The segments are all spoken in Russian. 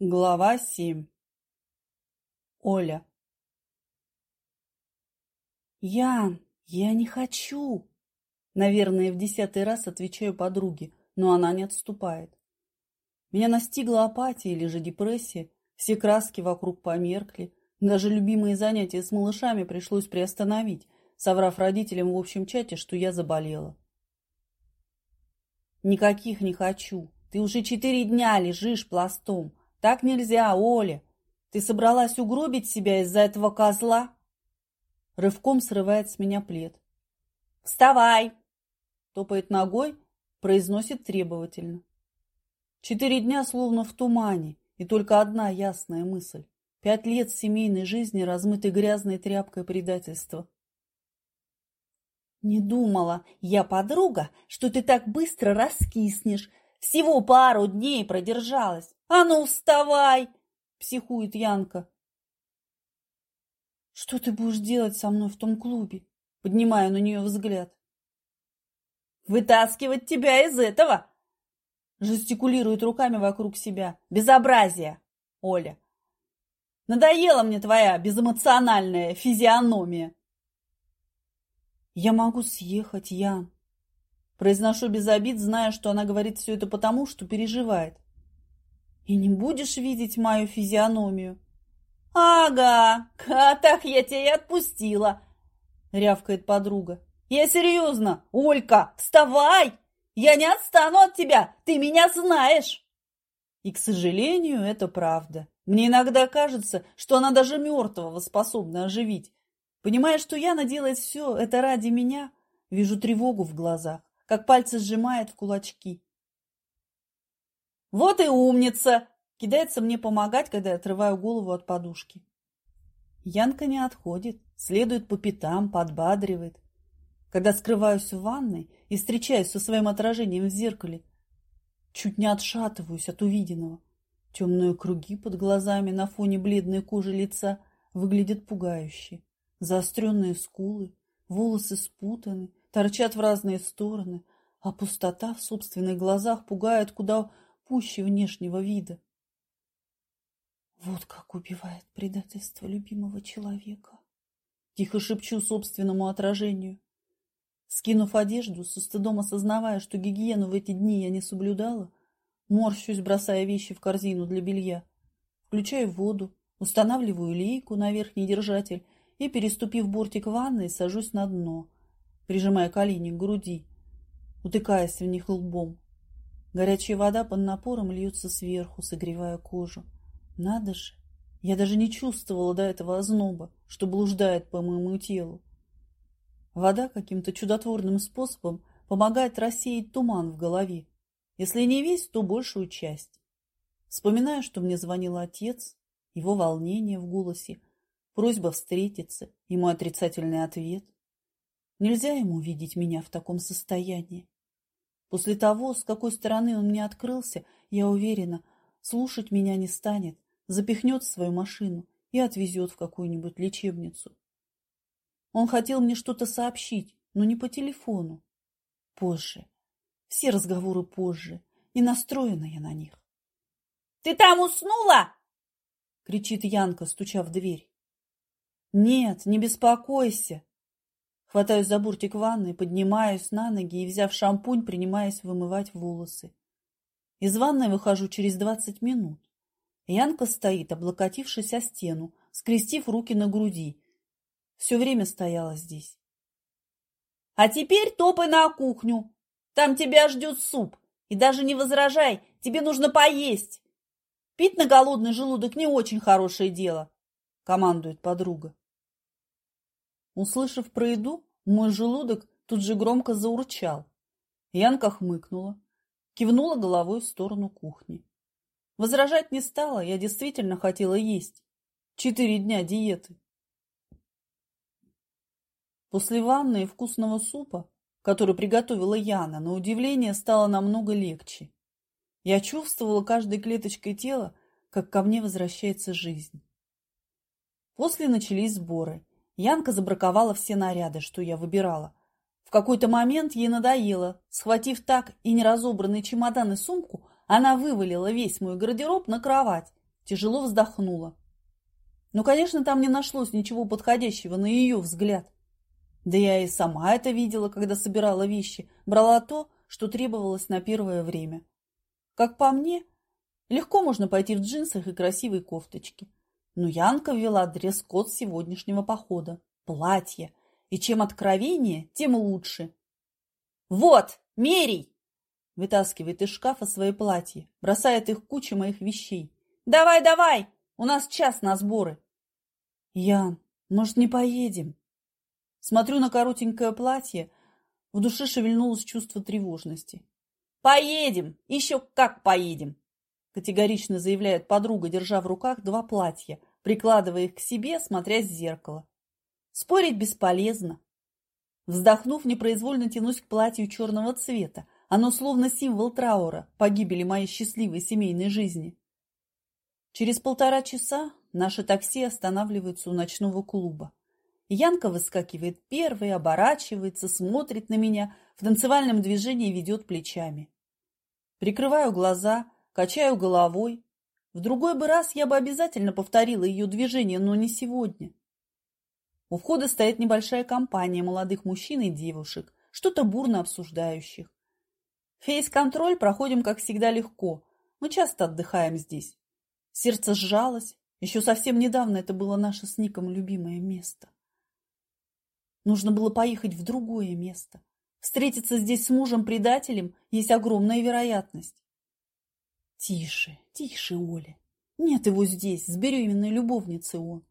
Глава 7 Оля «Ян, я не хочу!» Наверное, в десятый раз отвечаю подруге, но она не отступает. Меня настигла апатия или же депрессия, все краски вокруг померкли, даже любимые занятия с малышами пришлось приостановить, соврав родителям в общем чате, что я заболела. «Никаких не хочу. Ты уже четыре дня лежишь пластом. Так нельзя, Оля. Ты собралась угробить себя из-за этого козла? Рывком срывает с меня плед. Вставай! Топает ногой, произносит требовательно. Четыре дня словно в тумане, и только одна ясная мысль. Пять лет семейной жизни, размытой грязной тряпкой предательства. Не думала я, подруга, что ты так быстро раскиснешь. Всего пару дней продержалась. «А ну, вставай!» – психует Янка. «Что ты будешь делать со мной в том клубе?» – поднимая на нее взгляд. «Вытаскивать тебя из этого!» Жестикулирует руками вокруг себя. «Безобразие, Оля! Надоела мне твоя безэмоциональная физиономия!» «Я могу съехать, Ян!» Произношу без обид, зная, что она говорит все это потому, что переживает. И не будешь видеть мою физиономию. Ага, а так я тебя и отпустила, рявкает подруга. Я серьезно, Олька, вставай! Я не отстану от тебя, ты меня знаешь. И, к сожалению, это правда. Мне иногда кажется, что она даже мертвого способна оживить. Понимая, что Яна делает все это ради меня, вижу тревогу в глазах, как пальцы сжимает в кулачки. «Вот и умница!» Кидается мне помогать, когда я отрываю голову от подушки. Янка не отходит, следует по пятам, подбадривает. Когда скрываюсь в ванной и встречаюсь со своим отражением в зеркале, чуть не отшатываюсь от увиденного. Темные круги под глазами на фоне бледной кожи лица выглядят пугающе. Заостренные скулы, волосы спутаны, торчат в разные стороны, а пустота в собственных глазах пугает куда пуще внешнего вида. Вот как убивает предательство любимого человека. Тихо шепчу собственному отражению. Скинув одежду, со стыдом осознавая, что гигиену в эти дни я не соблюдала, морщусь, бросая вещи в корзину для белья. Включаю воду, устанавливаю лейку на верхний держатель и, переступив бортик ванны, сажусь на дно, прижимая колени к груди, утыкаясь в них лбом. Горячая вода под напором льется сверху, согревая кожу. Надо же, я даже не чувствовала до этого озноба, что блуждает по моему телу. Вода каким-то чудотворным способом помогает рассеять туман в голове. Если не весь, то большую часть. Вспоминаю, что мне звонил отец, его волнение в голосе, просьба встретиться, ему отрицательный ответ. Нельзя ему видеть меня в таком состоянии. После того, с какой стороны он мне открылся, я уверена, слушать меня не станет, запихнет в свою машину и отвезет в какую-нибудь лечебницу. Он хотел мне что-то сообщить, но не по телефону. Позже. Все разговоры позже. И настроена я на них. — Ты там уснула? — кричит Янка, стуча в дверь. — Нет, не беспокойся. Хватаюсь за буртик ванны, поднимаюсь на ноги и, взяв шампунь, принимаюсь вымывать волосы. Из ванной выхожу через двадцать минут. Янка стоит, облокотившись о стену, скрестив руки на груди. Все время стояла здесь. — А теперь топай на кухню. Там тебя ждет суп. И даже не возражай, тебе нужно поесть. Пить на голодный желудок не очень хорошее дело, — командует подруга. Услышав про еду, мой желудок тут же громко заурчал. Янка хмыкнула, кивнула головой в сторону кухни. Возражать не стала, я действительно хотела есть. Четыре дня диеты. После ванны и вкусного супа, который приготовила Яна, на удивление стало намного легче. Я чувствовала каждой клеточкой тела, как ко мне возвращается жизнь. После начались сборы. Янка забраковала все наряды, что я выбирала. В какой-то момент ей надоело. Схватив так и неразобранный чемодан и сумку, она вывалила весь мой гардероб на кровать тяжело вздохнула. Ну, конечно, там не нашлось ничего подходящего на ее взгляд. Да я и сама это видела, когда собирала вещи, брала то, что требовалось на первое время. Как по мне, легко можно пойти в джинсах и красивой кофточке. Но Янка ввела дресс-код сегодняшнего похода – платье. И чем откровеннее, тем лучше. «Вот, мерей!» Вытаскивает из шкафа свои платья, бросает их кучу моих вещей. «Давай, давай! У нас час на сборы!» «Ян, может, не поедем?» Смотрю на коротенькое платье, в душе шевельнулось чувство тревожности. «Поедем! Еще как поедем!» Категорично заявляет подруга, держа в руках два платья, прикладывая их к себе, смотря в зеркало. Спорить бесполезно. Вздохнув, непроизвольно тянусь к платью черного цвета. Оно словно символ траура, погибели моей счастливой семейной жизни. Через полтора часа наше такси останавливается у ночного клуба. Янка выскакивает первой, оборачивается, смотрит на меня, в танцевальном движении ведет плечами. Прикрываю глаза, качаю головой. В другой бы раз я бы обязательно повторила ее движение, но не сегодня. У входа стоит небольшая компания молодых мужчин и девушек, что-то бурно обсуждающих. Фейс-контроль проходим, как всегда, легко. Мы часто отдыхаем здесь. Сердце сжалось. Еще совсем недавно это было наше с Ником любимое место. Нужно было поехать в другое место. Встретиться здесь с мужем-предателем есть огромная вероятность. Тише, тише, Оля. Нет его здесь, с беременной любовницей он.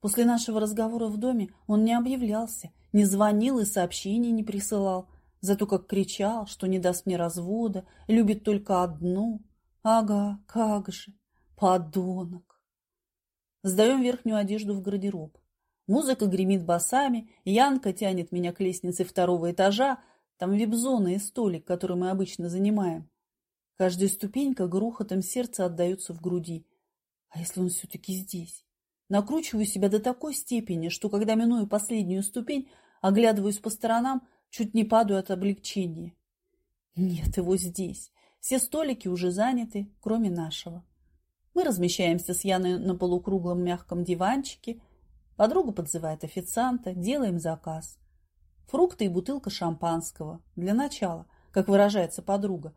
После нашего разговора в доме он не объявлялся, не звонил и сообщений не присылал, зато как кричал, что не даст мне развода, любит только одну. Ага, как же, подонок. Сдаем верхнюю одежду в гардероб. Музыка гремит басами, Янка тянет меня к лестнице второго этажа, там вип-зона и столик, который мы обычно занимаем. Каждая ступенька грохотом сердца отдается в груди. А если он все-таки здесь? Накручиваю себя до такой степени, что когда миную последнюю ступень, оглядываюсь по сторонам, чуть не падаю от облегчения. Нет его здесь. Все столики уже заняты, кроме нашего. Мы размещаемся с Яной на полукруглом мягком диванчике – Подруга подзывает официанта, делаем заказ. Фрукты и бутылка шампанского. Для начала, как выражается подруга.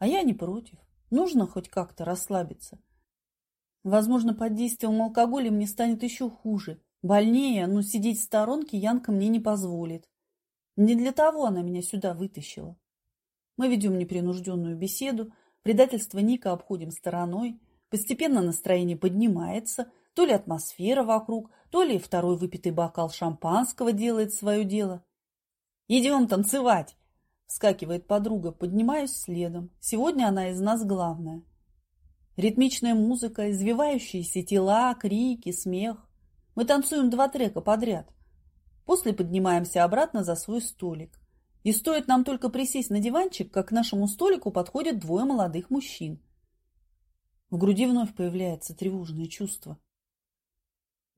А я не против. Нужно хоть как-то расслабиться. Возможно, под действием алкоголя мне станет еще хуже. Больнее, но сидеть в сторонке Янка мне не позволит. Не для того она меня сюда вытащила. Мы ведем непринужденную беседу, предательство Ника обходим стороной, постепенно настроение поднимается – то ли атмосфера вокруг, то ли второй выпитый бокал шампанского делает свое дело. «Идем танцевать!» – вскакивает подруга, поднимаюсь следом. Сегодня она из нас главная. Ритмичная музыка, извивающиеся тела, крики, смех. Мы танцуем два трека подряд. После поднимаемся обратно за свой столик. И стоит нам только присесть на диванчик, как к нашему столику подходят двое молодых мужчин. В груди вновь появляется тревожное чувство.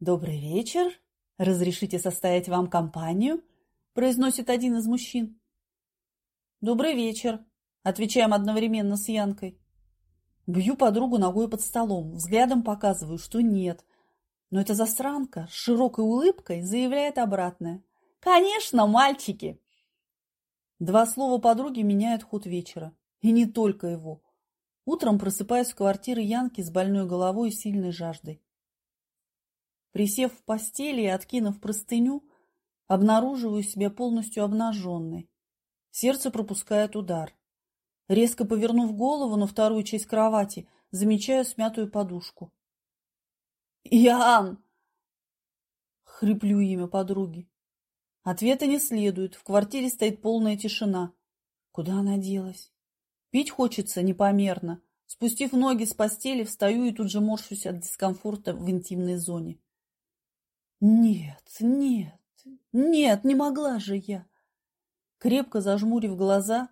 «Добрый вечер. Разрешите составить вам компанию?» – произносит один из мужчин. «Добрый вечер», – отвечаем одновременно с Янкой. Бью подругу ногой под столом, взглядом показываю, что нет. Но эта засранка с широкой улыбкой заявляет обратное. «Конечно, мальчики!» Два слова подруги меняют ход вечера. И не только его. Утром просыпаюсь в квартире Янки с больной головой и сильной жаждой. Присев в постели и откинув простыню, обнаруживаю себя полностью обнаженной. Сердце пропускает удар. Резко повернув голову на вторую часть кровати, замечаю смятую подушку. «Ян!» — хриплю имя подруги. Ответа не следует, в квартире стоит полная тишина. Куда она делась? Пить хочется непомерно. Спустив ноги с постели, встаю и тут же морщусь от дискомфорта в интимной зоне. Нет, нет, нет, не могла же я. Крепко зажмурив глаза,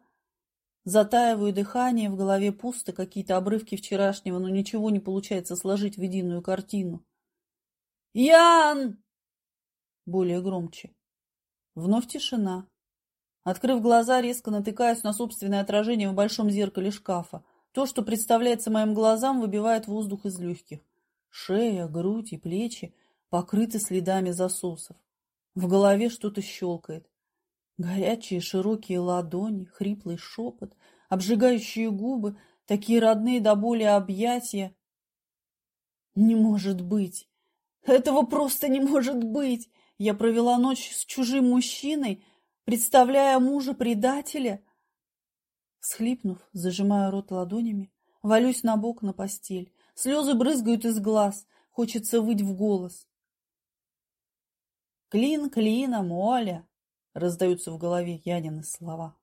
затаиваю дыхание, в голове пусто, какие-то обрывки вчерашнего, но ничего не получается сложить в единую картину. «Ян!» Более громче. Вновь тишина. Открыв глаза, резко натыкаюсь на собственное отражение в большом зеркале шкафа. То, что представляется моим глазам, выбивает воздух из легких. Шея, грудь и плечи покрыты следами засосов. В голове что-то щелкает. Горячие широкие ладони, хриплый шепот, обжигающие губы, такие родные до боли объятия. Не может быть! Этого просто не может быть! Я провела ночь с чужим мужчиной, представляя мужа-предателя. Схлипнув, зажимаю рот ладонями, валюсь на бок на постель. Слезы брызгают из глаз, хочется выть в голос. «Клин клином, Оля!» — раздаются в голове Янины слова.